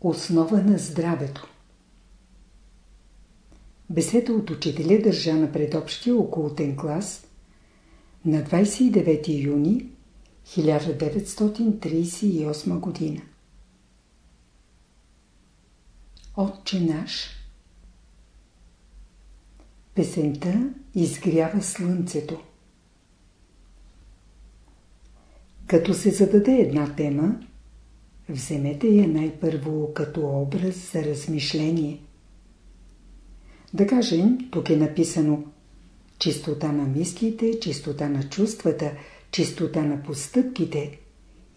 Основа на здравето Беседа от учителя държа на предобщия окултен клас на 29 юни 1938 година. Отче наш Песента изгрява слънцето. Като се зададе една тема, вземете я най-първо като образ за размишление. Да кажем, тук е написано чистота на мислите, чистота на чувствата, чистота на постъпките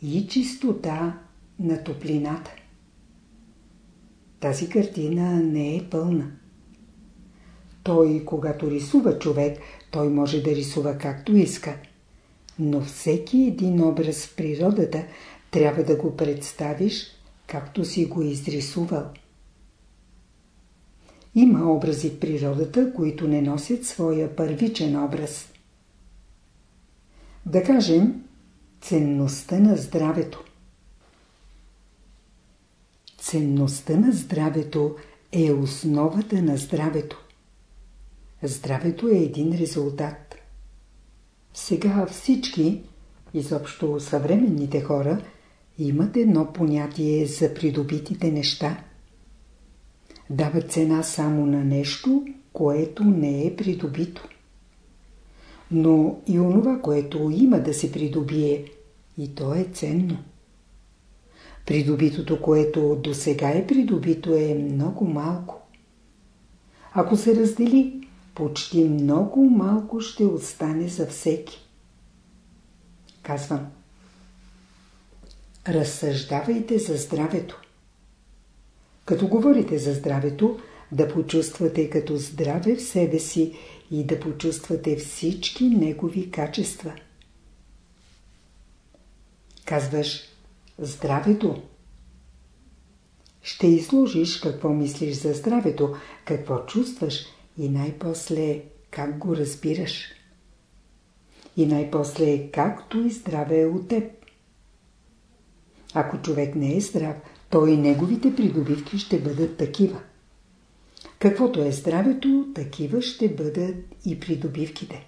и чистота на топлината. Тази картина не е пълна. Той, когато рисува човек, той може да рисува както иска. Но всеки един образ в природата трябва да го представиш, както си го изрисувал. Има образи в природата, които не носят своя първичен образ. Да кажем, ценността на здравето. Ценността на здравето е основата на здравето. Здравето е един резултат. Сега всички, изобщо съвременните хора, имат едно понятие за придобитите неща. Дават цена само на нещо, което не е придобито. Но и онова, което има да се придобие, и то е ценно. Придобитото, което до сега е придобито, е много малко. Ако се раздели, почти много малко ще остане за всеки. Казвам. Разсъждавайте за здравето. Като говорите за здравето, да почувствате като здраве в себе си и да почувствате всички негови качества. Казваш здравето. Ще изложиш какво мислиш за здравето, какво чувстваш и най-после как го разбираш. И най-после както и здраве е от теб. Ако човек не е здрав, то и неговите придобивки ще бъдат такива. Каквото е здравето, такива ще бъдат и придобивките.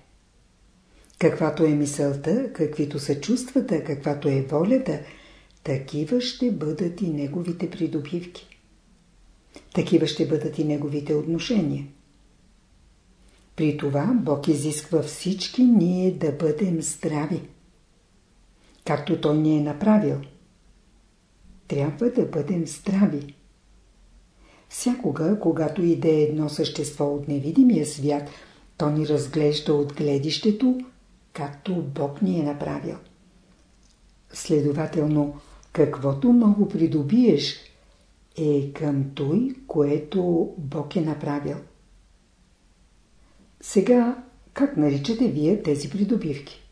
Каквато е мисълта, каквито са чувствата, каквато е волята, такива ще бъдат и неговите придобивки. Такива ще бъдат и неговите отношения. При това Бог изисква всички ние да бъдем здрави. Както Той ни е направил. Трябва да бъдем здрави. Всякога, когато иде едно същество от невидимия свят, то ни разглежда от гледището, както Бог ни е направил. Следователно, каквото много придобиеш, е към той, което Бог е направил. Сега, как наричате вие тези придобивки?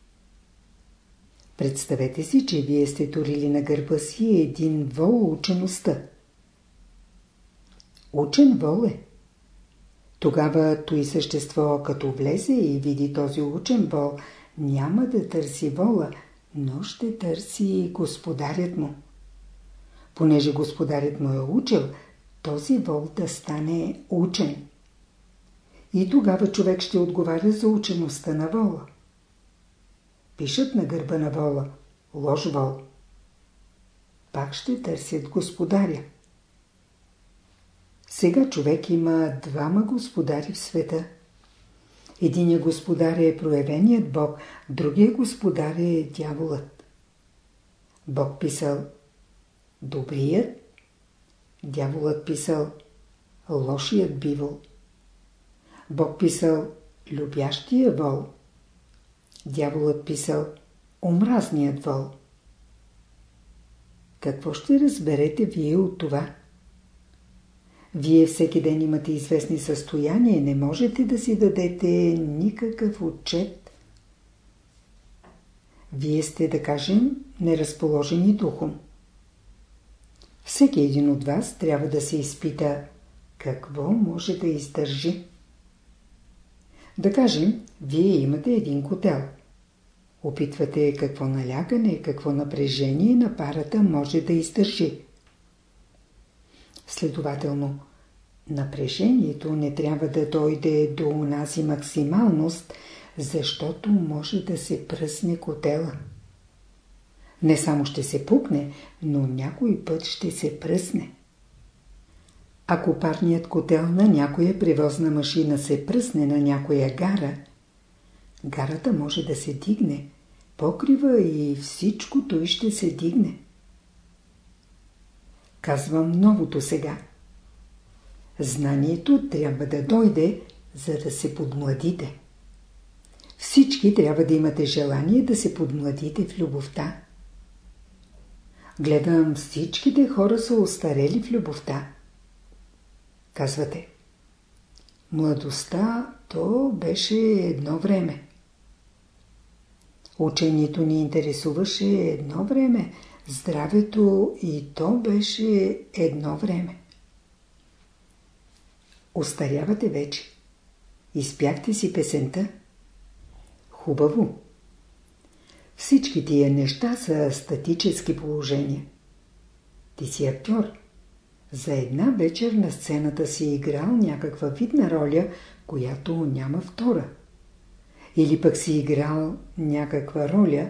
Представете си, че вие сте турили на гърба си един вол учеността. Учен вол е. Тогава той същество, като влезе и види този учен вол, няма да търси вола, но ще търси господарят му. Понеже господарят му е учил, този вол да стане учен. И тогава човек ще отговаря за учеността на вола. Пишат на гърба на вола лош вол. Пак ще търсят господаря. Сега човек има двама господари в света. Единият господар е проявеният Бог, другия господар е дяволът. Бог писал добрият, дяволът писал лошият бивол. Бог писал любящия вол. Дяволът писал омразният вол. Какво ще разберете вие от това? Вие всеки ден имате известни състояния, не можете да си дадете никакъв отчет. Вие сте, да кажем, неразположени духом. Всеки един от вас трябва да се изпита какво може да издържи. Да кажем, вие имате един котел. Опитвате какво налягане, какво напрежение на парата може да издържи. Следователно, напрежението не трябва да дойде до унази максималност, защото може да се пръсне котела. Не само ще се пукне, но някой път ще се пръсне. Ако парният котел на някоя превозна машина се пръсне на някоя гара, гарата може да се дигне, покрива и всичкото ще се дигне. Казвам новото сега. Знанието трябва да дойде, за да се подмладите. Всички трябва да имате желание да се подмладите в любовта. Гледам, всичките хора са остарели в любовта. Казвате. Младостта то беше едно време. Учението ни интересуваше едно време, здравето и то беше едно време. Остарявате вече. Изпяхте си песента. Хубаво. Всички тия неща са статически положения. Ти си актьор. За една вечер на сцената си играл някаква видна роля, която няма втора. Или пък си играл някаква роля,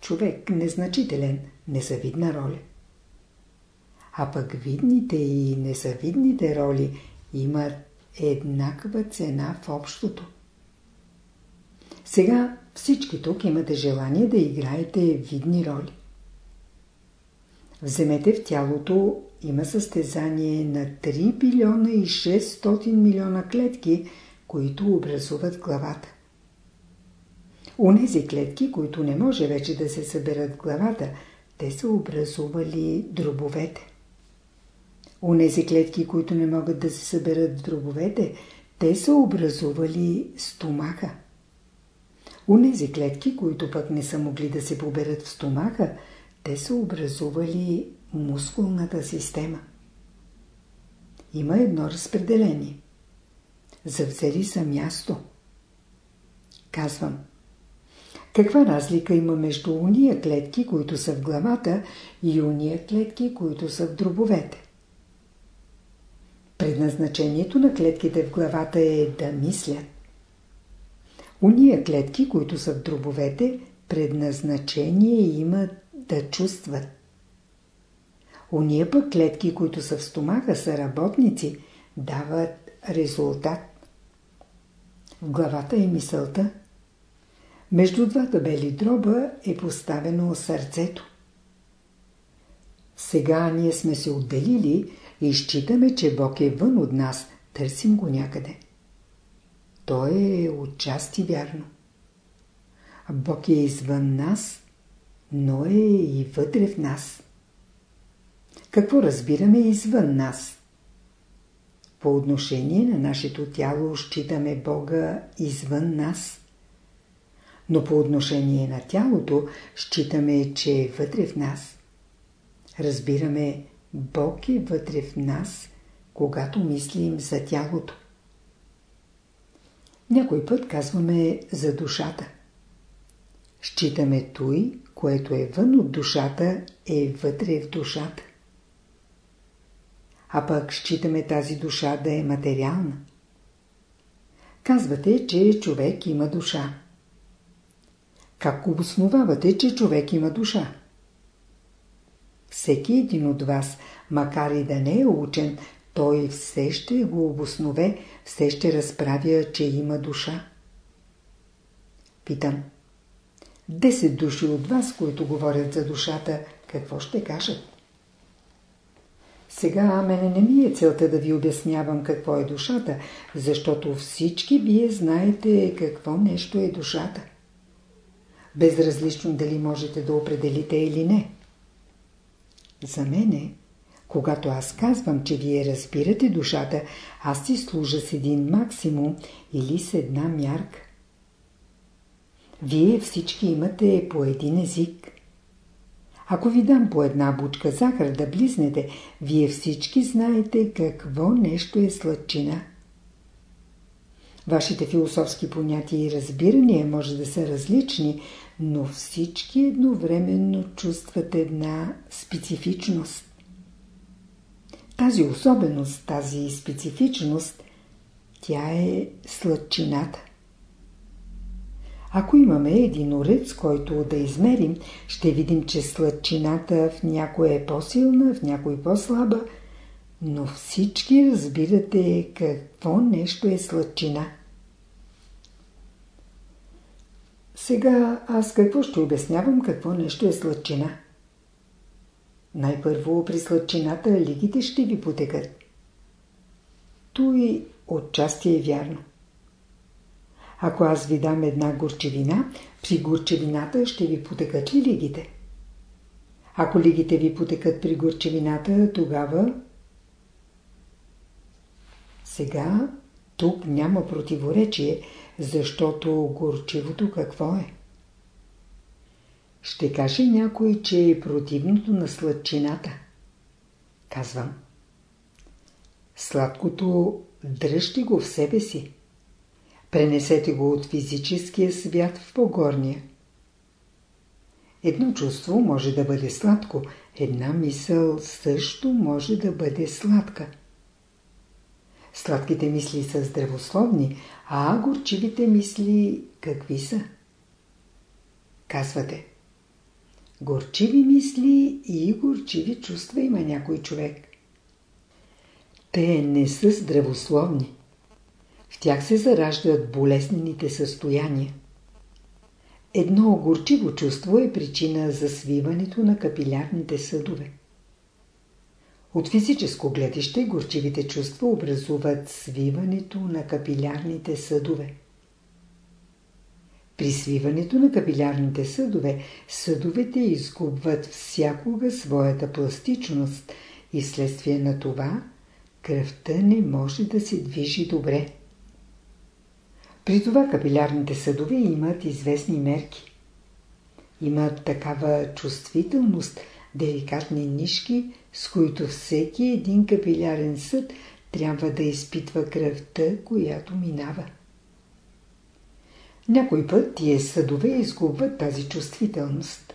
човек незначителен, незавидна роля. А пък видните и незавидните роли имат еднаква цена в общото. Сега всички тук имате желание да играете видни роли. Вземете в тялото има състезание на 3 билиона и 600 милиона клетки, които образуват главата. Унези клетки, които не може вече да се съберат в главата, те са образували дробовете. Унези клетки, които не могат да се съберат в дробовете, те са образували стомаха. Унези клетки, които пък не са могли да се поберат в стомаха, те са образували мускулната система. Има едно разпределение. Завзели са място. Казвам. Каква разлика има между уния клетки, които са в главата и уния клетки, които са в дробовете? Предназначението на клетките в главата е да мислят. Уния клетки, които са в дробовете, предназначение имат да чувстват. Уния пък клетки, които са в стомаха, са работници, дават резултат. В главата е мисълта. Между двата бели дроба е поставено сърцето. Сега ние сме се отделили и считаме, че Бог е вън от нас, търсим го някъде. То е отчасти вярно. Бог е извън нас, но е и вътре в нас. Какво разбираме извън нас? По отношение на нашето тяло считаме Бога извън нас. Но по отношение на тялото считаме, че е вътре в нас. Разбираме, Бог е вътре в нас, когато мислим за тялото. Някой път казваме за душата. Считаме той, което е вън от душата, е вътре в душата. А пък считаме тази душа да е материална. Казвате, че човек има душа. Как обосновавате, че човек има душа? Всеки един от вас, макар и да не е учен, той все ще го обоснове, все ще разправя, че има душа. Питам. Десет души от вас, които говорят за душата, какво ще кажат? Сега мене не ми е целта да ви обяснявам какво е душата, защото всички вие знаете какво нещо е душата. Безразлично дали можете да определите или не. За мене когато аз казвам, че вие разбирате душата, аз си служа с един максимум или с една мярка. Вие всички имате по един език. Ако ви дам по една бучка захар да близнете, вие всички знаете какво нещо е сладчина. Вашите философски понятия и разбирания може да са различни, но всички едновременно чувстват една специфичност. Тази особеност, тази специфичност, тя е сладчината. Ако имаме един уред, който да измерим, ще видим, че сладчината в някой е по-силна, в някой по-слаба, но всички разбирате какво нещо е сладчина. Сега аз какво ще обяснявам какво нещо е сладчина? Най-първо при сладчината лигите ще ви потекат. Той отчасти е вярно. Ако аз ви дам една горчевина, при горчевината ще ви потекат ли лигите? Ако лигите ви потекат при горчевината, тогава... Сега тук няма противоречие, защото горчивото какво е? Ще каже някой, че е противното на сладчината. Казвам. Сладкото дръжте го в себе си. Пренесете го от физическия свят в погорния. Едно чувство може да бъде сладко, една мисъл също може да бъде сладка. Сладките мисли са здравословни, а горчивите мисли какви са? Казвате. Горчиви мисли и горчиви чувства има някой човек. Те не са здравословни. В тях се зараждат болезнените състояния. Едно горчиво чувство е причина за свиването на капилярните съдове. От физическо гледище горчивите чувства образуват свиването на капилярните съдове. При свиването на капилярните съдове, съдовете изгубват всякога своята пластичност и вследствие на това кръвта не може да се движи добре. При това капилярните съдове имат известни мерки. Имат такава чувствителност, деликатни нишки, с които всеки един капилярен съд трябва да изпитва кръвта, която минава. Някой път тия съдове изгубват тази чувствителност.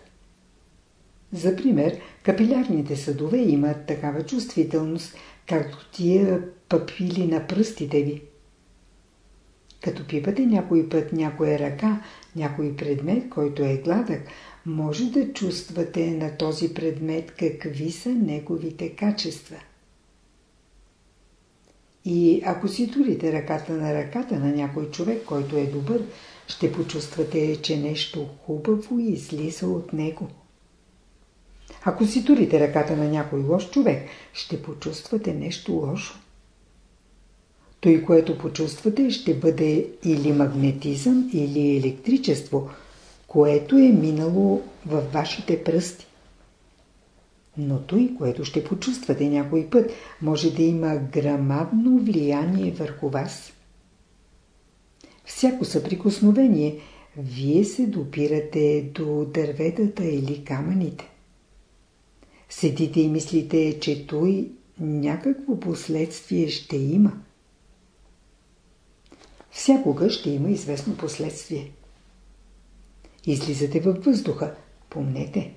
За пример, капилярните съдове имат такава чувствителност, както тия папили на пръстите ви. Като пипате някой път някоя ръка, някой предмет, който е гладък, може да чувствате на този предмет какви са неговите качества. И ако си турите ръката на ръката на някой човек, който е добър, ще почувствате, че нещо хубаво излиза от него. Ако си турите ръката на някой лош човек, ще почувствате нещо лошо. Той, което почувствате, ще бъде или магнетизъм, или електричество, което е минало във вашите пръсти. Но той, което ще почувствате някой път, може да има грамадно влияние върху вас. Всяко съприкосновение, вие се допирате до дърветата или камъните. Седите и мислите, че той някакво последствие ще има всякога ще има известно последствие. Излизате във въздуха. Помнете.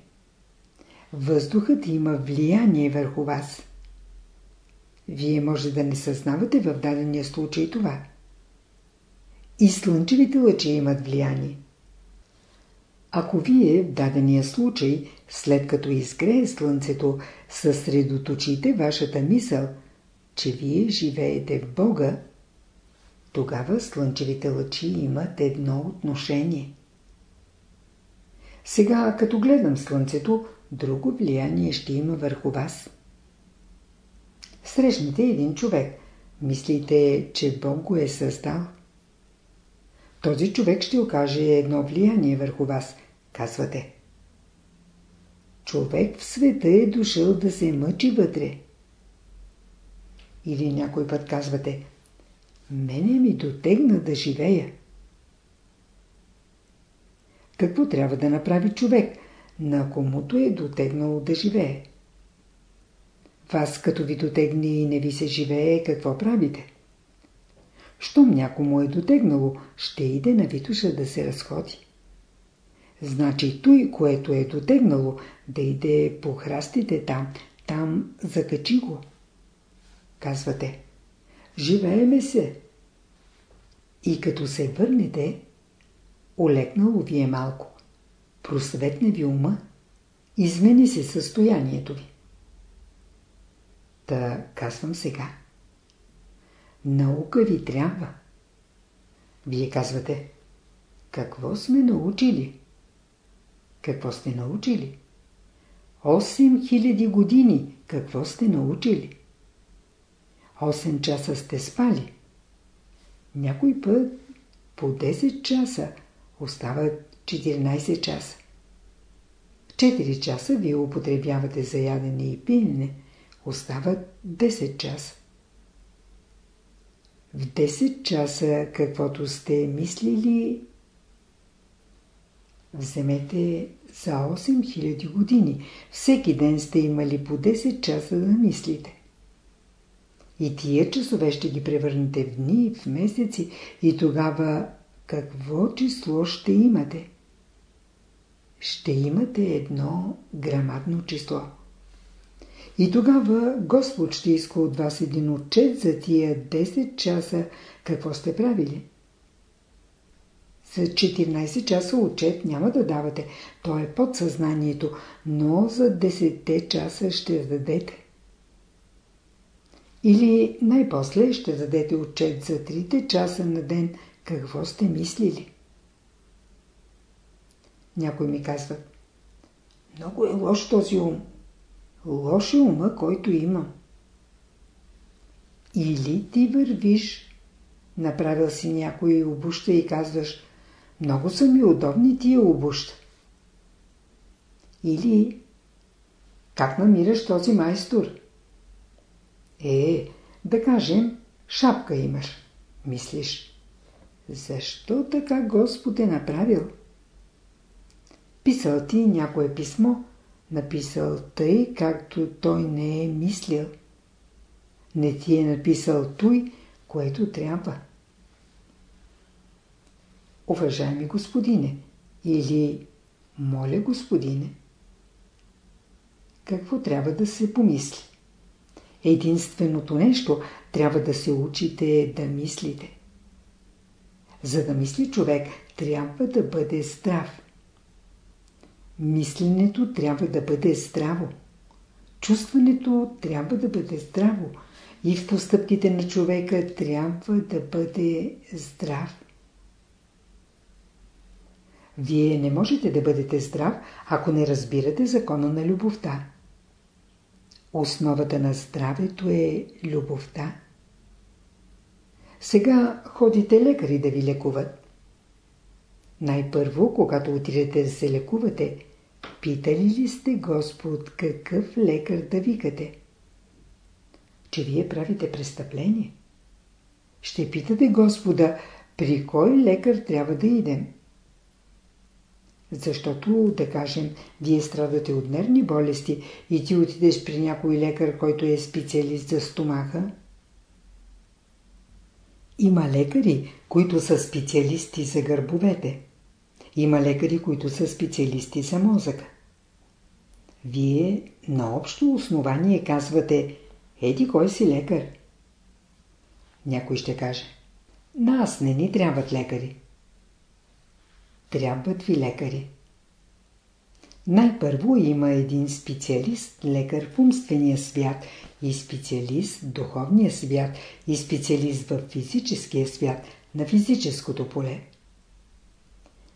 Въздухът има влияние върху вас. Вие може да не съзнавате в дадения случай това. И слънчевите лъчи имат влияние. Ако вие в дадения случай, след като изгрее слънцето, съсредоточите вашата мисъл, че вие живеете в Бога, тогава слънчевите лъчи имат едно отношение. Сега, като гледам слънцето, друго влияние ще има върху вас. Срещнете един човек. Мислите, че Бог го е създал. Този човек ще окаже едно влияние върху вас, казвате. Човек в света е дошъл да се мъчи вътре. Или някой път казвате, Мене ми дотегна да живея. Какво трябва да направи човек, на комуто е дотегнало да живее? Вас като ви дотегне и не ви се живее, какво правите? Щом някому е дотегнало, ще иде на Витуша да се разходи. Значи той, което е дотегнало, да иде по храстите там, там закачи го. Казвате. Живееме се. И като се върнете, олекнало ви е малко. Просветне ви ума, измени се състоянието ви. Та казвам сега. Наука ви трябва. Вие казвате, какво сме научили? Какво сте научили? 8000 години какво сте научили? 8 часа сте спали. Някой път по 10 часа остават 14 часа. 4 часа вие употребявате за ядене и пиене, остават 10 часа. В 10 часа каквото сте мислили, вземете за 8000 години. Всеки ден сте имали по 10 часа да мислите. И тия часове ще ги превърнете в дни, в месеци и тогава какво число ще имате? Ще имате едно грамадно число. И тогава Господ ще иска от вас един отчет за тия 10 часа какво сте правили. За 14 часа отчет няма да давате, то е под съзнанието, но за 10 часа ще дадете. Или най-после ще дадете отчет за 3 часа на ден какво сте мислили. Някой ми казва, много е лош този ум. Лош е ума, който имам. Или ти вървиш, направил си някои обуща и казваш, много са ми удобни тия обуща. Или, как намираш този майстор? Е, да кажем, шапка имаш. Мислиш, защо така Господ е направил? Писал ти някое писмо, написал тъй, както той не е мислил. Не ти е написал той, което трябва. Уважаеми господине, или моля господине, какво трябва да се помисли? Единственото нещо трябва да се учите да мислите. За да мисли човек, трябва да бъде здрав. Мисленето трябва да бъде здраво. Чувстването трябва да бъде здраво. И в постъпките на човека трябва да бъде здрав. Вие не можете да бъдете здрав, ако не разбирате закона на любовта. Основата на здравето е любовта. Сега ходите лекари да ви лекуват. Най-първо, когато отидете да се лекувате, питали ли сте Господ какъв лекар да викате? Че вие правите престъпление? Ще питате Господа, при кой лекар трябва да идем? Защото, да кажем, вие страдате от нервни болести и ти отидеш при някой лекар, който е специалист за стомаха. Има лекари, които са специалисти за гърбовете. Има лекари, които са специалисти за мозъка. Вие на общо основание казвате Еди кой си лекар? Някой ще каже Нас не ни трябват лекари. Трябват ви лекари. Най-първо има един специалист, лекар в умствения свят и специалист в духовния свят и специалист в физическия свят, на физическото поле.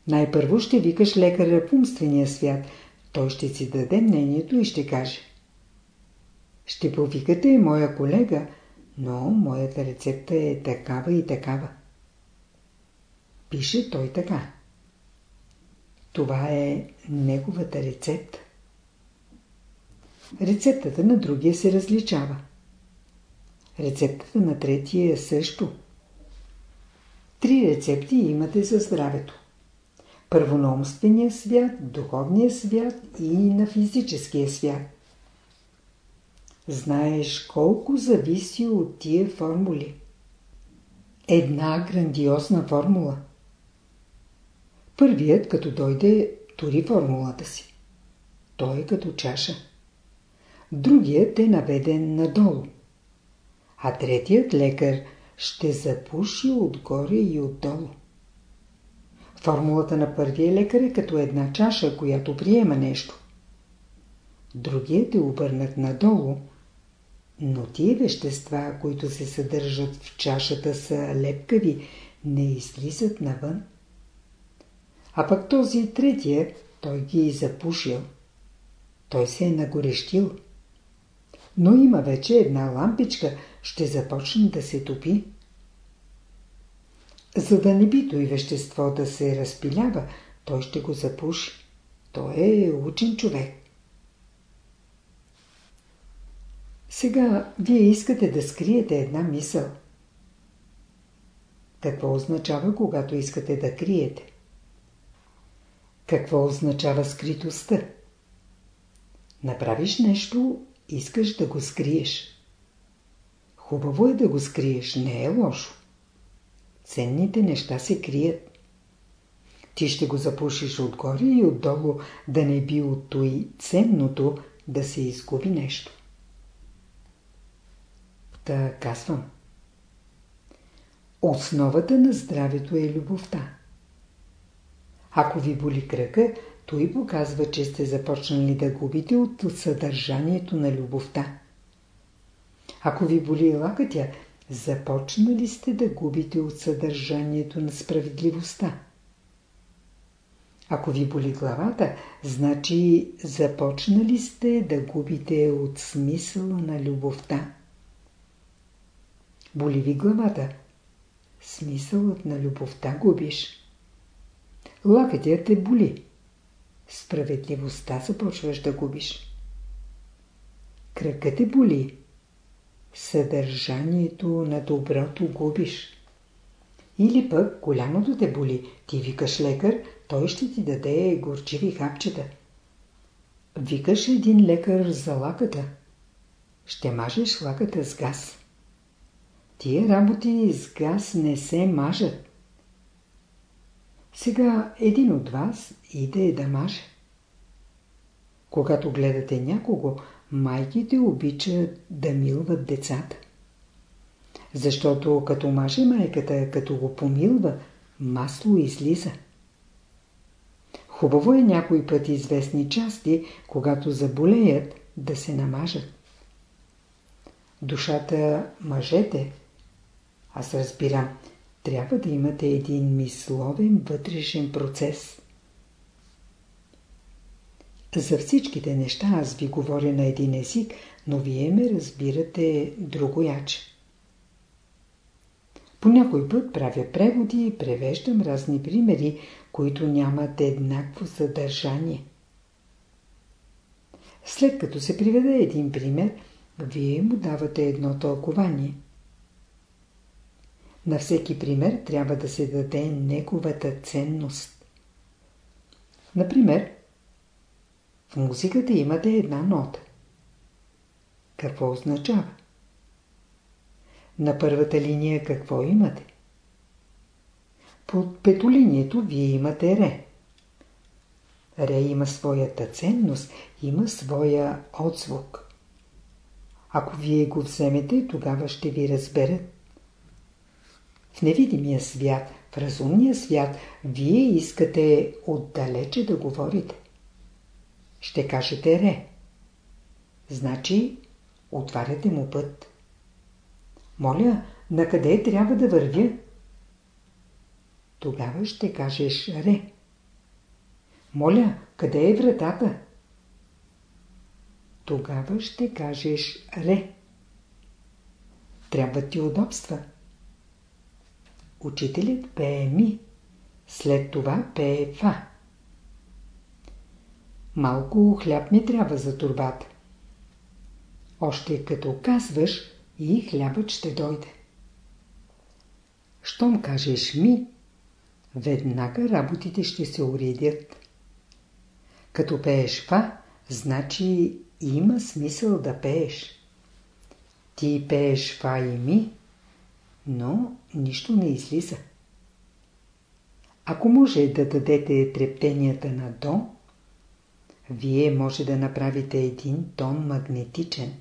Най-първо ще викаш лекаря в умствения свят. Той ще си даде мнението и ще каже. Ще повикате моя колега, но моята рецепта е такава и такава. Пише той така. Това е неговата рецепта. Рецептата на другия се различава. Рецептата на третия е също. Три рецепти имате за здравето. Първо свят, духовния свят и на физическия свят. Знаеш колко зависи от тия формули. Една грандиозна формула. Първият, като дойде, тури формулата си. Той е като чаша. Другият е наведен надолу. а третият лекар ще запуши отгоре и отдолу. Формулата на първия лекар е като една чаша, която приема нещо. Другият е обърнат надолу, но тия вещества, които се съдържат в чашата са лепкави, не излизат навън. А пък този третия, той ги е запушил. Той се е нагорещил. Но има вече една лампичка, ще започне да се топи. За да не би и вещество да се разпилява, той ще го запуши. Той е учен човек. Сега вие искате да скриете една мисъл. Какво означава, когато искате да криете? Какво означава скритостта? Направиш нещо, искаш да го скриеш. Хубаво е да го скриеш, не е лошо. Ценните неща се крият. Ти ще го запушиш отгоре и отдолу, да не би от той ценното да се изгуби нещо. Та казвам. Основата на здравето е любовта. Ако ви боли кръка, той показва, че сте започнали да губите от съдържанието на любовта. Ако ви боли лакътя, започнали сте да губите от съдържанието на справедливостта. Ако ви боли главата, значи започнали сте да губите от смисъла на любовта. Боли ви главата, смисълът на любовта губиш. Лакътят те боли. Справедливостта започваш да губиш. Кръкът те боли. Съдържанието на доброто губиш. Или пък голямото те боли. Ти викаш лекар, той ще ти даде горчиви хапчета. Викаш един лекар за лаката. Ще мажеш лаката с газ. Тия работи с газ не се мажат. Сега един от вас иде да маже. Когато гледате някого, майките обичат да милват децата. Защото като маже майката, като го помилва, масло излиза. Хубаво е някой път известни части, когато заболеят, да се намажат. Душата мъжете, аз разбирам, трябва да имате един мисловен вътрешен процес. За всичките неща аз ви говоря на един език, но вие ме разбирате другояче. По някой път правя преводи и превеждам разни примери, които нямат еднакво съдържание. След като се приведе един пример, вие му давате едно тълкование – на всеки пример трябва да се даде неговата ценност. Например, в музиката имате една нота. Какво означава? На първата линия какво имате? Под петолинието вие имате ре. Ре има своята ценност, има своя отзвук. Ако вие го вземете, тогава ще ви разберат в невидимия свят, в разумния свят, вие искате отдалече да говорите. Ще кажете ре. Значи, отваряте му път. Моля, на къде трябва да вървя? Тогава ще кажеш ре. Моля, къде е вратата? Тогава ще кажеш ре. Трябва ти удобства. Учителят пее ми, след това пее фа. Малко хляб ми трябва за турбата. Още като казваш и хлябът ще дойде. Щом кажеш ми, веднага работите ще се уредят. Като пееш фа, значи има смисъл да пееш. Ти пееш фа и ми, но нищо не излиза. Ако може да дадете трептенията на до, вие може да направите един тон магнетичен.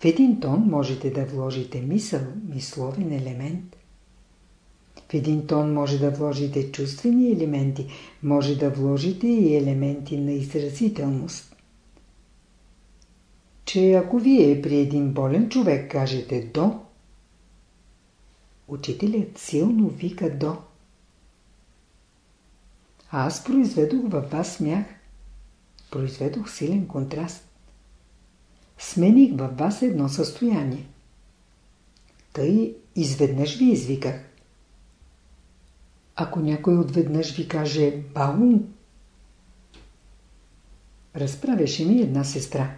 В един тон можете да вложите мисъл, мисловен елемент. В един тон може да вложите чувствени елементи, може да вложите и елементи на изразителност. Че ако вие при един болен човек кажете «до», учителят силно вика «до». аз произведох във вас смях. Произведох силен контраст. Смених във вас едно състояние. Тъй изведнъж ви извиках. Ако някой отведнъж ви каже «Баум», разправяше ми една сестра.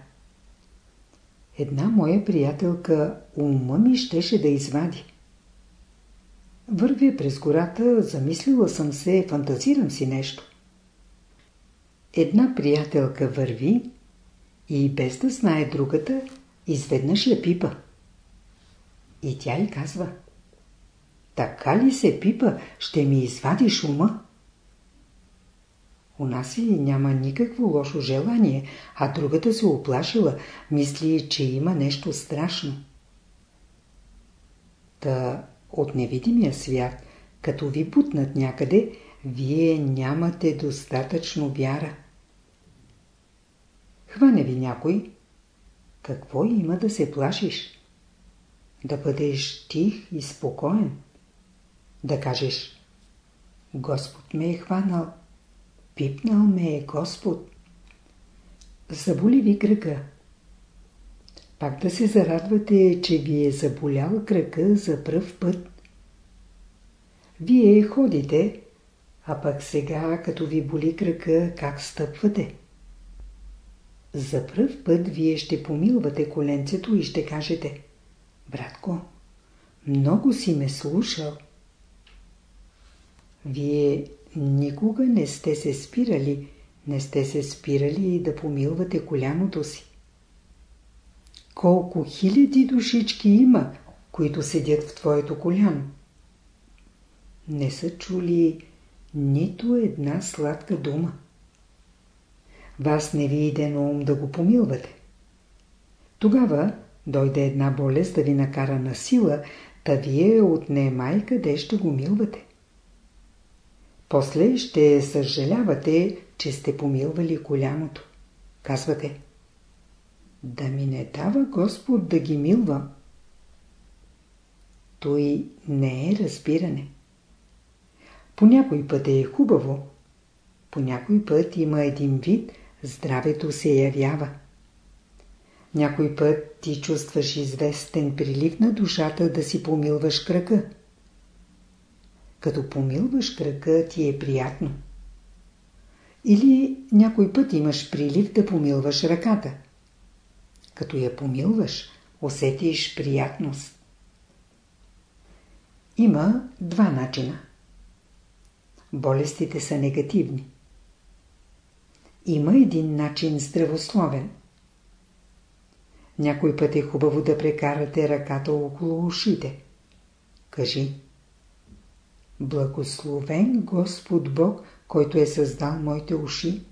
Една моя приятелка ума ми щеше да извади. Вървя през гората, замислила съм се, фантазирам си нещо. Една приятелка върви и без да знае другата, изведнъж я пипа. И тя й казва – така ли се пипа, ще ми извадиш ума? У нас и няма никакво лошо желание, а другата се оплашила, мисли, че има нещо страшно. Та от невидимия свят, като ви бутнат някъде, вие нямате достатъчно вяра. Хване ви някой. Какво има да се плашиш? Да бъдеш тих и спокоен. Да кажеш Господ ме е хванал, пипнал ме е Господ. Заболи ви кръка. Пак да се зарадвате, че ви е заболял кръка за пръв път. Вие ходите, а пък сега, като ви боли кръка, как стъпвате? За пръв път вие ще помилвате коленцето и ще кажете Братко, много си ме слушал. Вие никога не сте се спирали, не сте се спирали да помилвате коляното си. Колко хиляди душички има, които седят в твоето коляно? Не са чули нито една сладка дума. Вас не ви иде на ум да го помилвате. Тогава дойде една болест да ви накара на сила, та вие отнемай къде ще го милвате. После ще съжалявате, че сте помилвали коляното. Казвате, да ми не дава Господ да ги милвам. Той не е разбиране. По някой път е хубаво, по някой път има един вид, здравето се явява. Някой път ти чувстваш известен прилив на душата да си помилваш кръка. Като помилваш кръка ти е приятно. Или някой път имаш прилив да помилваш ръката. Като я помилваш, усетиш приятност. Има два начина. Болестите са негативни. Има един начин здравословен. Някой път е хубаво да прекарате ръката около ушите. Кажи. Благословен Господ Бог, който е създал моите уши.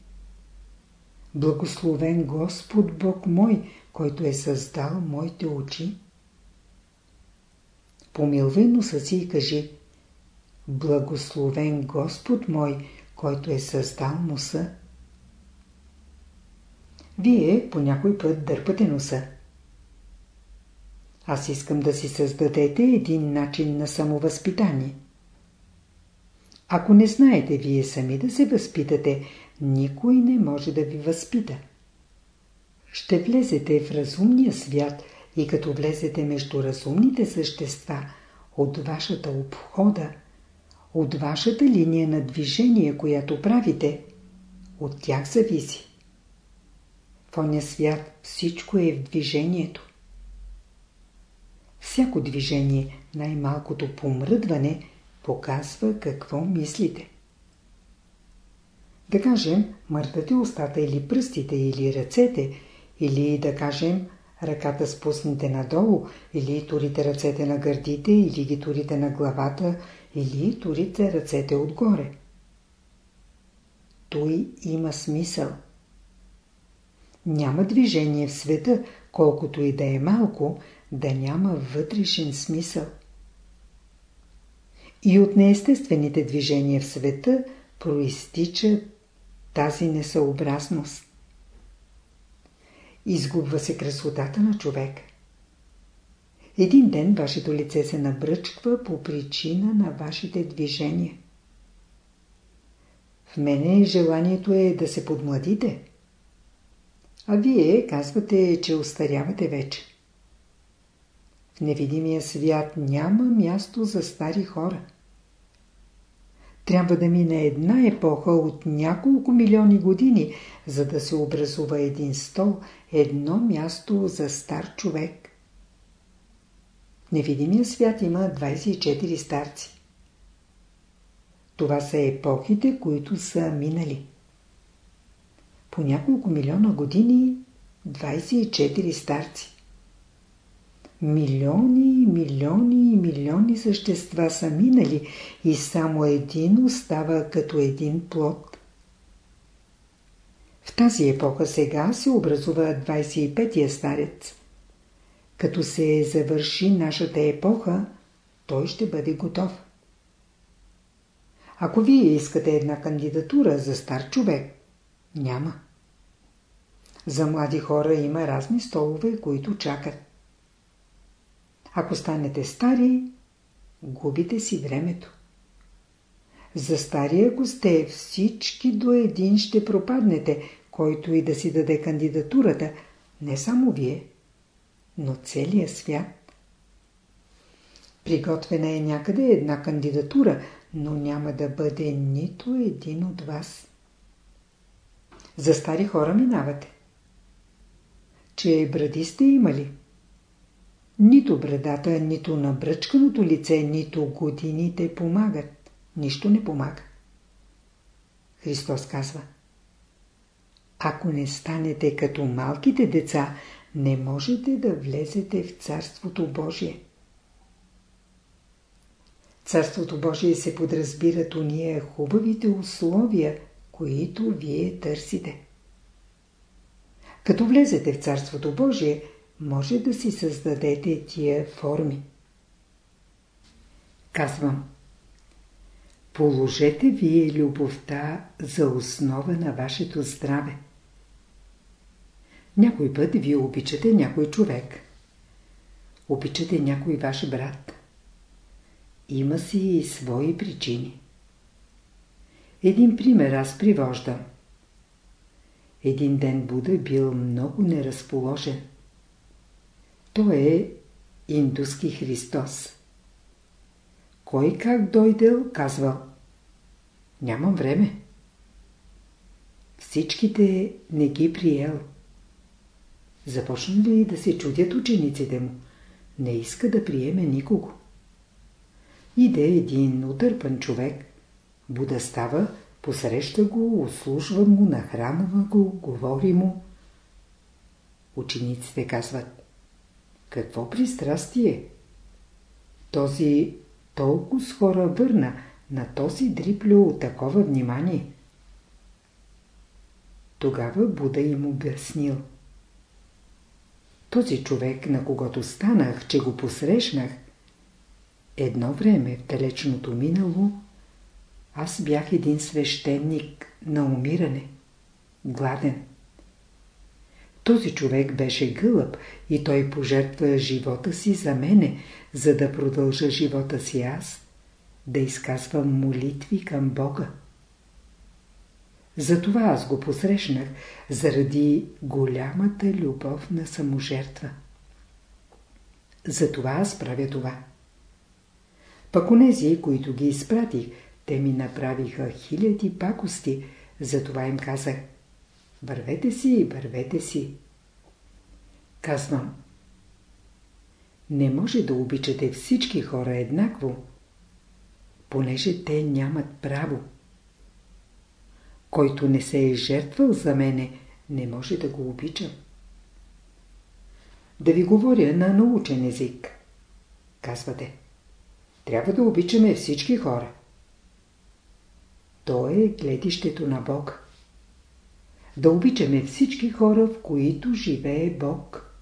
Благословен Господ Бог мой, който е създал моите очи. Помилвай носа си и кажи Благословен Господ мой, който е създал носа. Вие по някой път дърпате носа. Аз искам да си създадете един начин на самовъзпитание. Ако не знаете вие сами да се възпитате, никой не може да ви възпита. Ще влезете в разумния свят и като влезете между разумните същества, от вашата обхода, от вашата линия на движение, която правите, от тях зависи. В оня свят всичко е в движението. Всяко движение, най-малкото помръдване, показва какво мислите. Да кажем, мърдате устата или пръстите, или ръцете, или да кажем, ръката спуснете надолу, или турите ръцете на гърдите, или ги турите на главата, или турите ръцете отгоре. Той има смисъл. Няма движение в света, колкото и да е малко, да няма вътрешен смисъл. И от неестествените движения в света проистича тази несъобразност. Изгубва се красотата на човек. Един ден вашето лице се набръчква по причина на вашите движения. В мене желанието е да се подмладите. А вие казвате, че устарявате вече. В невидимия свят няма място за стари хора. Трябва да мине една епоха от няколко милиони години, за да се образува един стол, едно място за стар човек. В невидимия свят има 24 старци. Това са епохите, които са минали. По няколко милиона години 24 старци. Милиони, милиони и милиони същества са минали и само един остава като един плод. В тази епоха сега се образува 25-я старец. Като се завърши нашата епоха, той ще бъде готов. Ако вие искате една кандидатура за стар човек, няма. За млади хора има разни столове, които чакат. Ако станете стари, губите си времето. За стари, ако сте всички до един ще пропаднете, който и да си даде кандидатурата, не само вие, но целия свят. Приготвена е някъде една кандидатура, но няма да бъде нито един от вас. За стари хора минавате. Че бради сте имали. Нито брадата, нито набръчканото лице, нито годините помагат. Нищо не помага. Христос казва Ако не станете като малките деца, не можете да влезете в Царството Божие. Царството Божие се подразбират уния хубавите условия, които вие търсите. Като влезете в Царството Божие, може да си създадете тия форми. Казвам, положете вие любовта за основа на вашето здраве. Някой път вие обичате някой човек. Обичате някой ваш брат. Има си и свои причини. Един пример аз привождам. Един ден Буда бил много неразположен. Той е индуски Христос. Кой как дойдел, казвал. Нямам време. Всичките не ги приел. Започнали да се чудят учениците му. Не иска да приеме никого. Иде един утърпан човек. Буда става, посреща го, услужва му, нахранва го, говори му. Учениците казват Какво пристрастие? Този толкова скоро върна на този дриплю такова внимание. Тогава Буда им обяснил. Този човек, на когото станах, че го посрещнах, едно време в далечното минало, аз бях един свещеник на умиране, гладен. Този човек беше гълъб и той пожертва живота си за мене, за да продължа живота си аз, да изказвам молитви към Бога. Затова аз го посрещнах, заради голямата любов на саможертва. Затова аз правя това. Пък онези, които ги изпратих, те ми направиха хиляди пакости, затова им казах Вървете си, вървете си. Казвам Не може да обичате всички хора еднакво, понеже те нямат право. Който не се е жертвал за мене, не може да го обичам. Да ви говоря на научен език. Казвате. Трябва да обичаме всички хора. То е гледището на Бог. Да обичаме всички хора, в които живее Бог.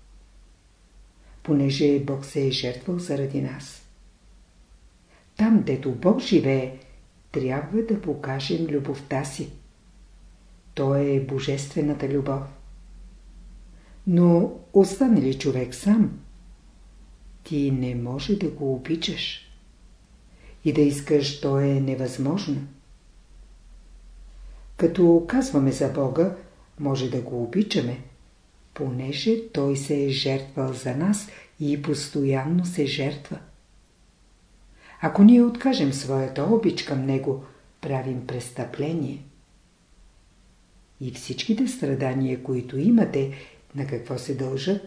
Понеже Бог се е жертвал заради нас. Там, дето Бог живее, трябва да покажем любовта си. То е божествената любов. Но остане ли човек сам, ти не може да го обичаш. И да искаш, то е невъзможно. Като казваме за Бога, може да го обичаме, понеже Той се е жертвал за нас и постоянно се жертва. Ако ние откажем своята обич към Него, правим престъпление. И всичките страдания, които имате, на какво се дължат?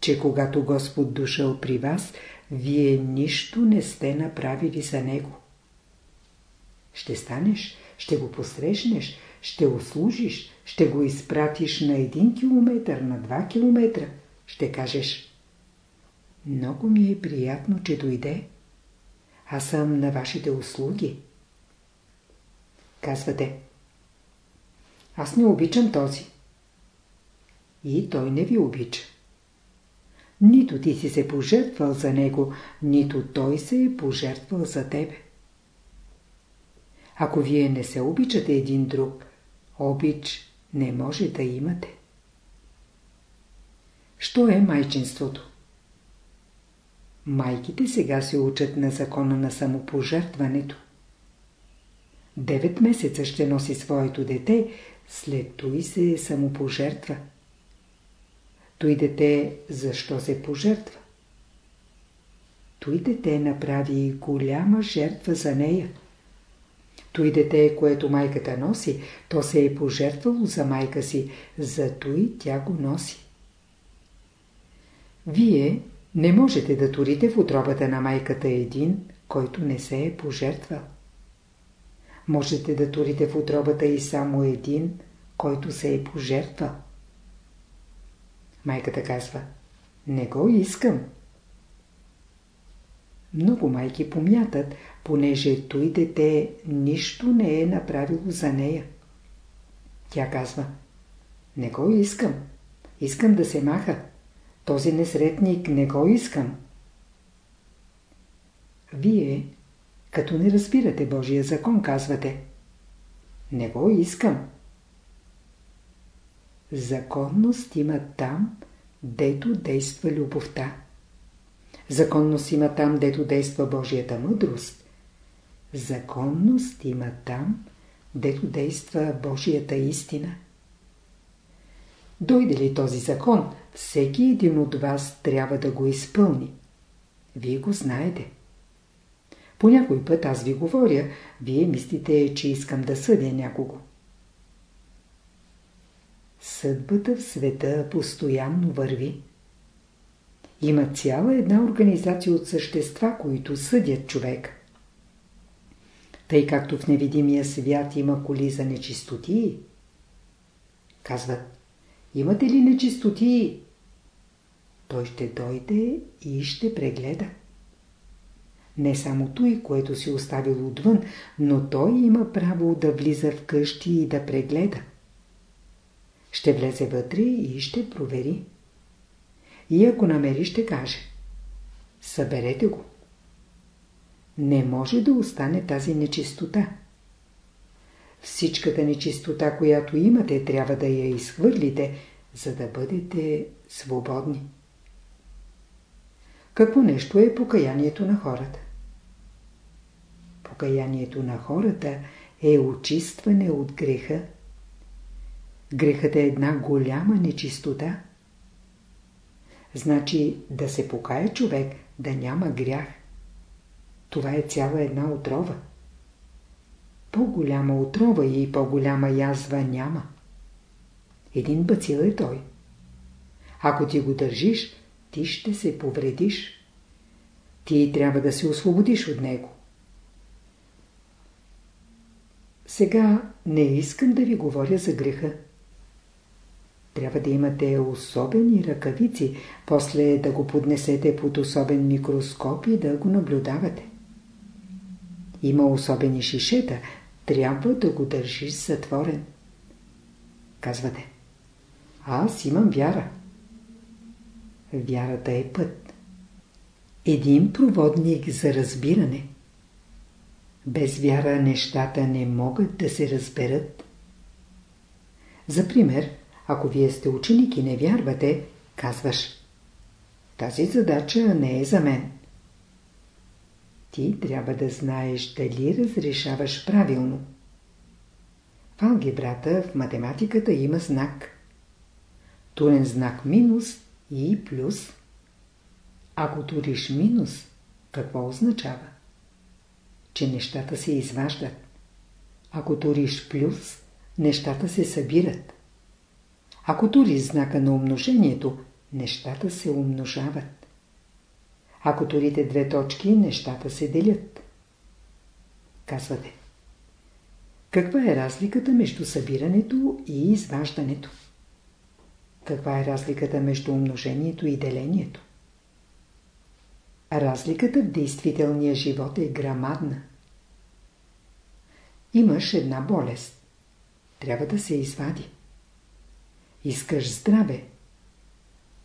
Че когато Господ дошъл при вас, вие нищо не сте направили за Него. Ще станеш, ще го посрещнеш, ще услужиш, ще го изпратиш на един километър, на два километра. Ще кажеш Много ми е приятно, че дойде. Аз съм на вашите услуги. Казвате Аз не обичам този. И той не ви обича. Нито ти си се пожертвал за него, нито той се е пожертвал за тебе. Ако вие не се обичате един друг, обич не може да имате. Що е майчинството? Майките сега се учат на закона на самопожертването. Девет месеца ще носи своето дете, след той се самопожертва. Той дете защо се пожертва? Той дете направи голяма жертва за нея. Той дете, което майката носи, то се е пожертвало за майка си, зато и тя го носи. Вие не можете да турите в отробата на майката един, който не се е пожертвал. Можете да турите в отробата и само един, който се е пожертвал. Майката казва, не го искам. Много майки помятат, понеже той дете нищо не е направило за нея. Тя казва, не го искам. Искам да се маха. Този несретник не го искам. Вие, като не разбирате Божия закон, казвате, не го искам. Законност има там, дето действа любовта. Законност има там, дето действа Божията мъдрост. Законност има там, дето действа Божията истина. Дойде ли този закон, всеки един от вас трябва да го изпълни. Вие го знаете. По някой път аз ви говоря, вие мислите, че искам да съдя някого. Съдбата в света постоянно върви. Има цяла една организация от същества, които съдят човек. Тъй както в невидимия свят има коли за нечистоти, казват, имате ли нечистоти? Той ще дойде и ще прегледа. Не само той, което си оставил отвън, но той има право да влиза в къщи и да прегледа. Ще влезе вътре и ще провери. И ако намери, ще каже. Съберете го. Не може да остане тази нечистота. Всичката нечистота, която имате, трябва да я изхвърлите, за да бъдете свободни. Какво нещо е покаянието на хората? Покаянието на хората е очистване от греха, Грехът е една голяма нечистота. Значи да се покая човек, да няма грях. Това е цяла една отрова. По-голяма отрова и по-голяма язва няма. Един бацил е той. Ако ти го държиш, ти ще се повредиш. Ти трябва да се освободиш от него. Сега не искам да ви говоря за греха. Трябва да имате особени ръкавици, после да го поднесете под особен микроскоп и да го наблюдавате. Има особени шишета, трябва да го държиш затворен. Казвате. Аз имам вяра. Вярата е път. Един проводник за разбиране. Без вяра нещата не могат да се разберат. За пример, ако вие сте ученик и не вярвате, казваш Тази задача не е за мен. Ти трябва да знаеш дали разрешаваш правилно. В алгебрата, в математиката има знак. Турен знак минус и плюс. Ако туриш минус, какво означава? Че нещата се изваждат. Ако туриш плюс, нещата се събират. Ако туриш знака на умножението, нещата се умножават. Ако турите две точки, нещата се делят. Казвате. Каква е разликата между събирането и изваждането? Каква е разликата между умножението и делението? Разликата в действителния живот е грамадна. Имаш една болест. Трябва да се извади. Искаш здраве.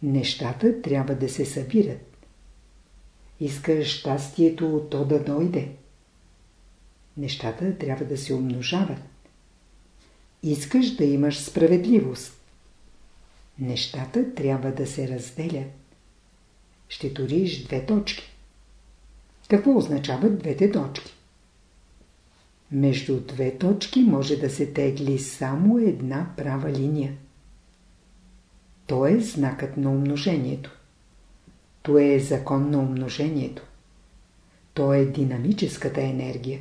Нещата трябва да се събират. Искаш щастието то да дойде. Нещата трябва да се умножават. Искаш да имаш справедливост. Нещата трябва да се разделят. Ще туриш две точки. Какво означават двете точки? Между две точки може да се тегли само една права линия. То е знакът на умножението. То е закон на умножението. То е динамическата енергия.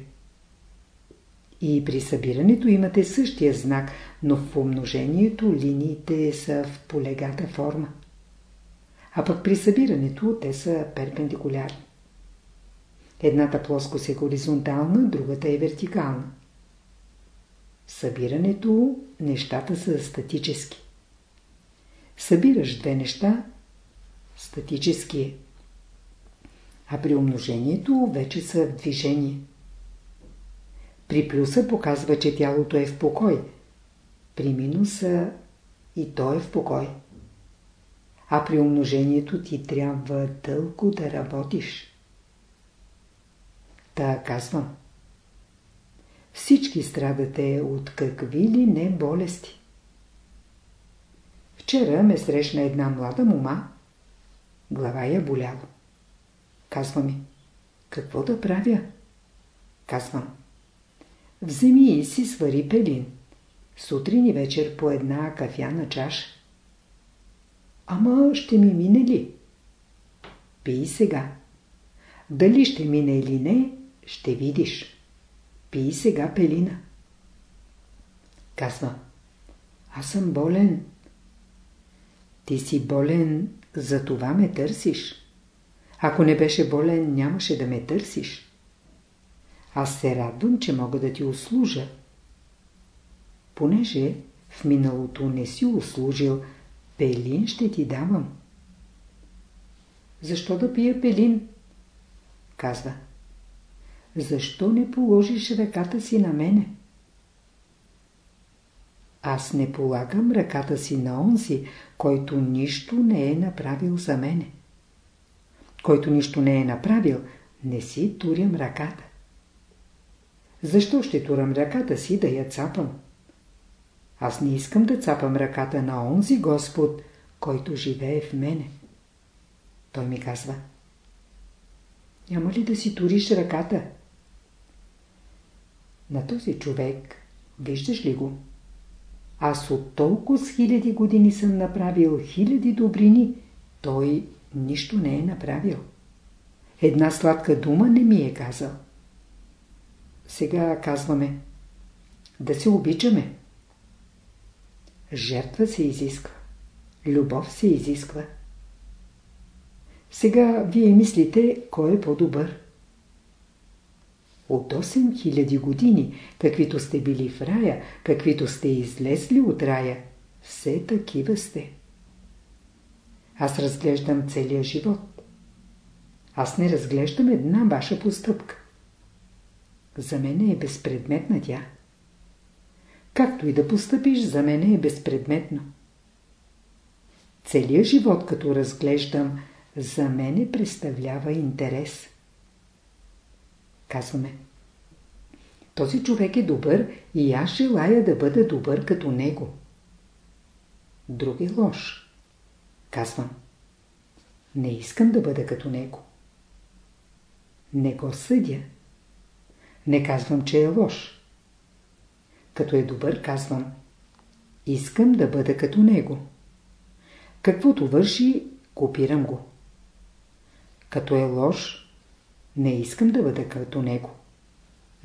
И при събирането имате същия знак, но в умножението линиите са в полегата форма. А пък при събирането те са перпендикулярни. Едната плоскост е хоризонтална, другата е вертикална. В събирането нещата са статически. Събираш две неща, статически е. А при умножението вече са в движение. При плюса показва, че тялото е в покой. При минуса и то е в покой. А при умножението ти трябва дълго да работиш. Та казвам. Всички страдате от какви ли не болести. Вчера ме срещна една млада мума. Глава я боляло. Казва ми. Какво да правя? Казвам. Вземи и си свари пелин. Сутрин и вечер по една кафяна чаша. Ама ще ми мине ли? Пий сега. Дали ще мине или не, ще видиш. Пий сега пелина. Казва. Аз съм болен. Ти си болен, за това ме търсиш. Ако не беше болен, нямаше да ме търсиш. Аз се радвам, че мога да ти услужа. Понеже в миналото не си услужил, пелин ще ти давам. Защо да пия пелин? Казва. Защо не положиш ръката си на мене? Аз не полагам ръката си на онзи, който нищо не е направил за мене. Който нищо не е направил, не си турям ръката. Защо ще турам ръката си да я цапам? Аз не искам да цапам ръката на онзи Господ, който живее в мене. Той ми казва. Няма ли да си туриш ръката? На този човек, виждаш ли го? Аз от толкова с хиляди години съм направил хиляди добрини, той нищо не е направил. Една сладка дума не ми е казал. Сега казваме да се обичаме. Жертва се изисква. Любов се изисква. Сега вие мислите, кой е по-добър. От 8000 години, каквито сте били в рая, каквито сте излезли от рая, все такива сте. Аз разглеждам целия живот. Аз не разглеждам една ваша постъпка. За мен е безпредметна тя. Както и да постъпиш, за мен е безпредметно. Целият живот, като разглеждам, за мене представлява интерес. Казваме. Този човек е добър и аз желая да бъда добър като него. Друг е лош. Казвам. Не искам да бъда като него. Не го съдя. Не казвам, че е лош. Като е добър, казвам. Искам да бъда като него. Каквото върши, копирам го. Като е лош, не искам да бъда като него.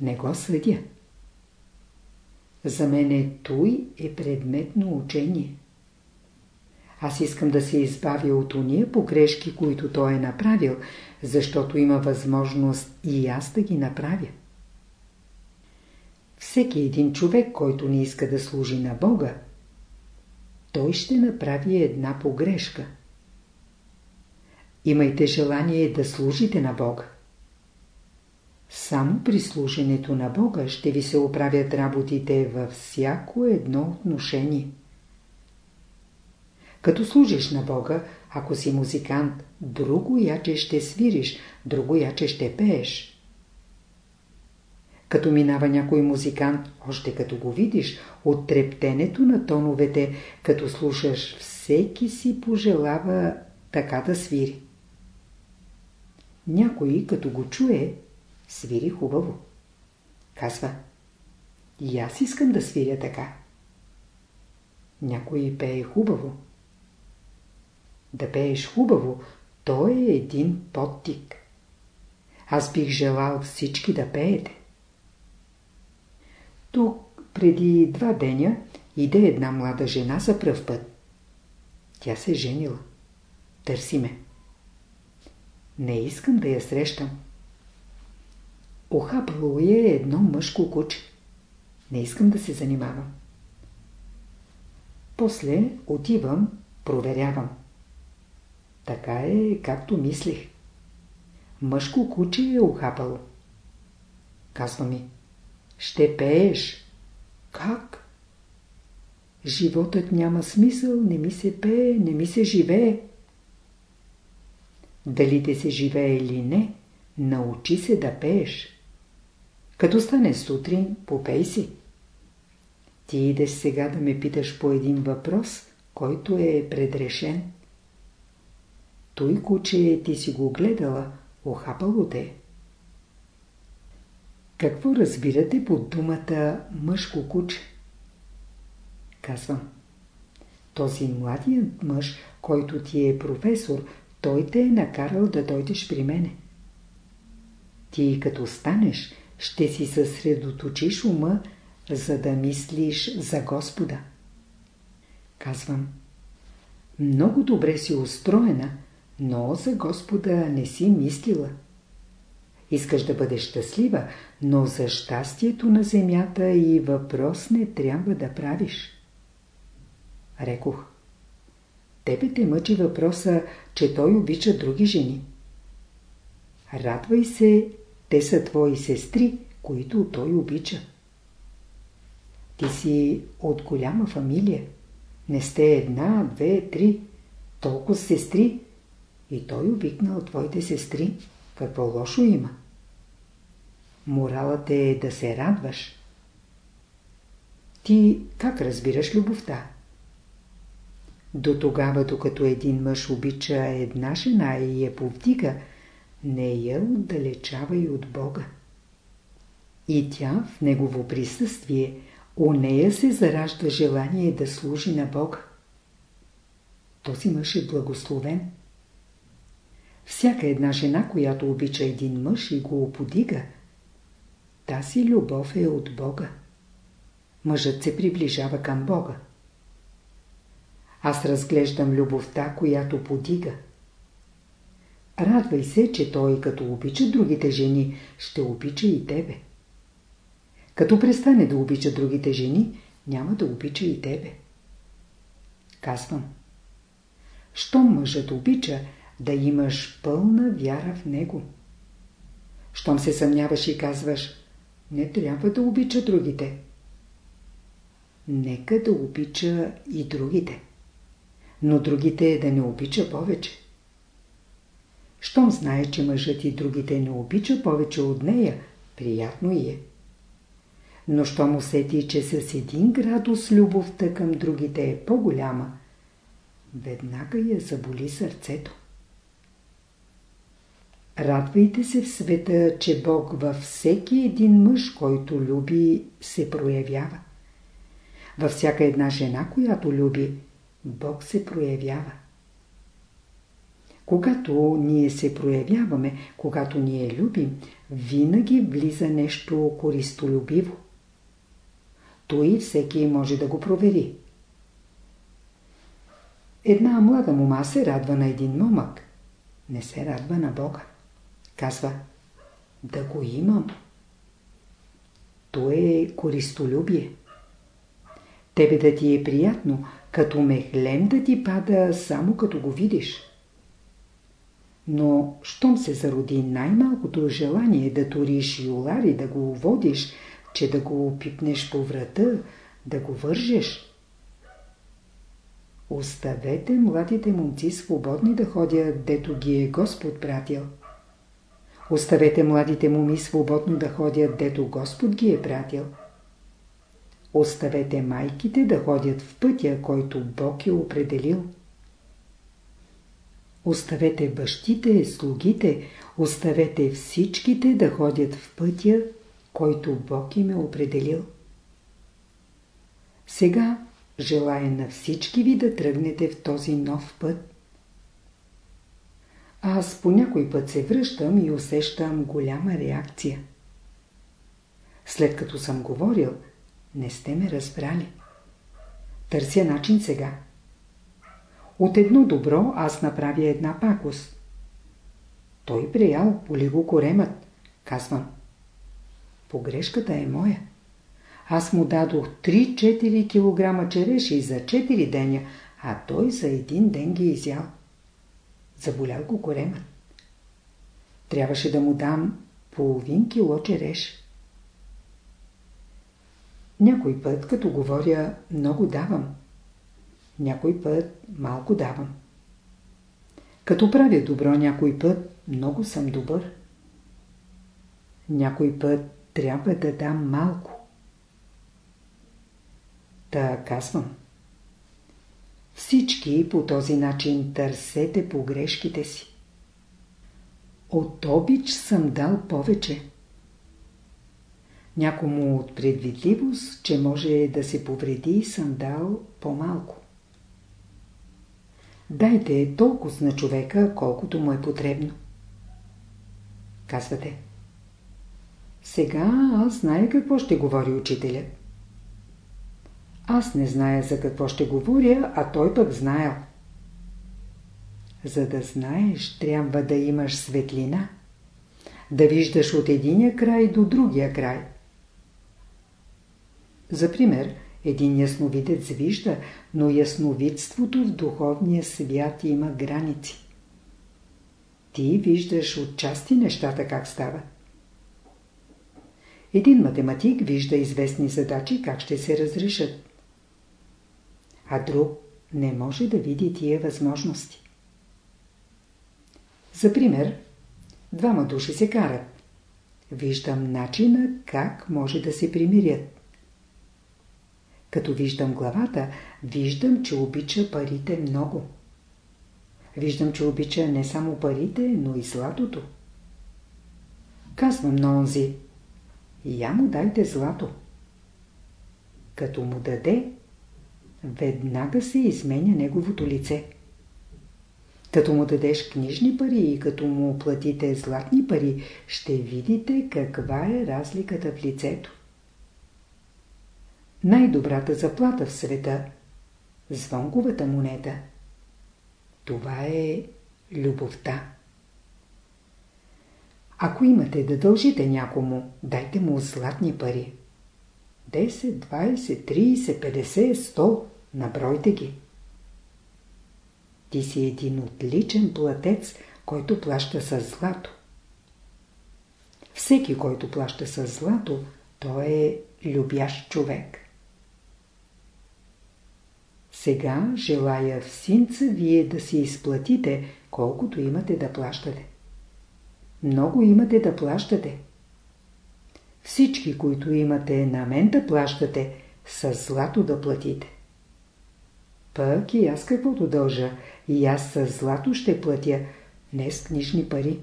Не го съдя. За мен той е предметно учение. Аз искам да се избавя от уния погрешки, които той е направил, защото има възможност и аз да ги направя. Всеки един човек, който не иска да служи на Бога, той ще направи една погрешка. Имайте желание да служите на Бога. Само при служенето на Бога ще ви се оправят работите във всяко едно отношение. Като служиш на Бога, ако си музикант, друго яче ще свириш, друго яче ще пееш. Като минава някой музикант, още като го видиш, от трептенето на тоновете, като слушаш, всеки си пожелава така да свири. Някой, като го чуе, свири хубаво. Казва, и аз искам да свиря така. Някой пее хубаво. Да пееш хубаво, то е един подтик. Аз бих желал всички да пеете. Тук преди два деня иде една млада жена за пръв път. Тя се е женила. Търси ме. Не искам да я срещам. Охапало е едно мъжко куче. Не искам да се занимавам. После отивам, проверявам. Така е, както мислих. Мъжко куче е охапало. Казва ми. Ще пееш. Как? Животът няма смисъл, не ми се пее, не ми се живее. Дали те се живее или не, научи се да пееш. Като стане сутрин, попей си. Ти идеш сега да ме питаш по един въпрос, който е предрешен. Той куче ти си го гледала, охапало те. Какво разбирате под думата мъжко куче? Казвам. Този младият мъж, който ти е професор, той те е накарал да дойдеш при мене. Ти като станеш, ще си съсредоточиш ума, за да мислиш за Господа. Казвам. Много добре си устроена, но за Господа не си мислила. Искаш да бъдеш щастлива, но за щастието на земята и въпрос не трябва да правиш. Рекох. Тебе те мъчи въпроса, че той обича други жени. Радвай се, те са твои сестри, които той обича. Ти си от голяма фамилия. Не сте една, две, три, толкова сестри. И той обикнал твоите сестри. Какво лошо има? Моралът е да се радваш. Ти как разбираш любовта? До тогава, докато един мъж обича една жена и я повдига, не я отдалечава и от Бога. И тя в Негово присъствие, у нея се заражда желание да служи на Бога. Този мъж е благословен. Всяка една жена, която обича един мъж и го оподига, тази любов е от Бога. Мъжът се приближава към Бога. Аз разглеждам любовта, която подига. Радвай се, че той, като обича другите жени, ще обича и тебе. Като престане да обича другите жени, няма да обича и тебе. Казвам. Щом мъжът обича, да имаш пълна вяра в него. Щом се съмняваш и казваш, не трябва да обича другите. нека да обича и другите. Но другите да не обича повече. Щом знае, че мъжът и другите не обича повече от нея, приятно и е. Но щом усети, че с един градус любовта към другите е по-голяма, веднага я заболи сърцето. Радвайте се в света, че Бог във всеки един мъж, който люби, се проявява. Във всяка една жена, която люби, Бог се проявява. Когато ние се проявяваме, когато ние любим, винаги влиза нещо користолюбиво. Той всеки може да го провери. Една млада мома се радва на един момък. Не се радва на Бога. Казва, да го имам. То е користолюбие. Тебе да ти е приятно, като мехлем да ти пада само като го видиш. Но, щом се зароди най-малкото желание да туриш юлар и да го водиш, че да го пипнеш по врата, да го вържеш. Оставете младите момци свободни да ходят, дето ги е Господ пратил. Оставете младите моми свободно да ходят, дето Господ ги е пратил. Оставете майките да ходят в пътя, който Бог е определил. Оставете бащите, слугите, оставете всичките да ходят в пътя, който Бог им е определил. Сега желая на всички ви да тръгнете в този нов път. Аз по някой път се връщам и усещам голяма реакция. След като съм говорил, не сте ме разбрали. Търся начин сега. От едно добро аз направя една пакост. Той приял, поли го коремът. Казвам. Погрешката е моя. Аз му дадох 3-4 кг череши за 4 деня, а той за един ден ги изял. Заболял го коремът. Трябваше да му дам половин кило череш. Някой път, като говоря, много давам. Някой път малко давам. Като правя добро някой път, много съм добър. Някой път трябва да дам малко. Та казвам. Всички по този начин търсете погрешките си. От обич съм дал повече. Някому от предвидливост, че може да се повреди, съм дал по-малко. Дайте толкова на човека, колкото му е потребно. Казвате. Сега аз знае какво ще говори учителят. Аз не зная за какво ще говоря, а той пък знаел. За да знаеш, трябва да имаш светлина. Да виждаш от единия край до другия край. За пример, един ясновидец вижда, но ясновидството в духовния свят има граници. Ти виждаш отчасти нещата как стават. Един математик вижда известни задачи как ще се разрешат. А друг не може да види тия възможности. За пример, двама души се карат. Виждам начина как може да се примирят. Като виждам главата, виждам, че обича парите много. Виждам, че обича не само парите, но и златото. Казвам на онзи, я му дайте злато. Като му даде, веднага се изменя неговото лице. Като му дадеш книжни пари и като му платите златни пари, ще видите каква е разликата в лицето най-добрата заплата в света – звонковата монета. Това е любовта. Ако имате да дължите някому, дайте му златни пари. 10, 20, 30, 50, 100, набройте ги. Ти си един отличен платец, който плаща с злато. Всеки, който плаща с злато, той е любящ човек. Сега желая в синца вие да си изплатите, колкото имате да плащате. Много имате да плащате. Всички, които имате на мен да плащате, с злато да платите. Пък и аз каквото дължа, и аз с злато ще платя, не с книжни пари.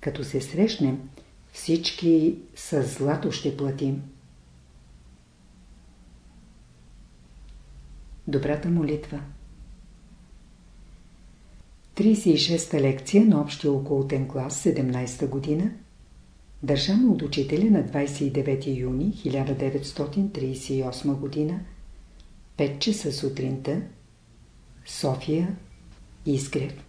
Като се срещнем, всички с злато ще платим. Добрата молитва. 36-та лекция на общия околотен клас 17-та година държана от учителя на 29 юни 1938 година 5 часа сутринта София Изгрев